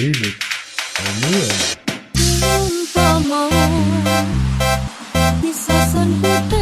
Remix Amuan Umpama bisa sentuh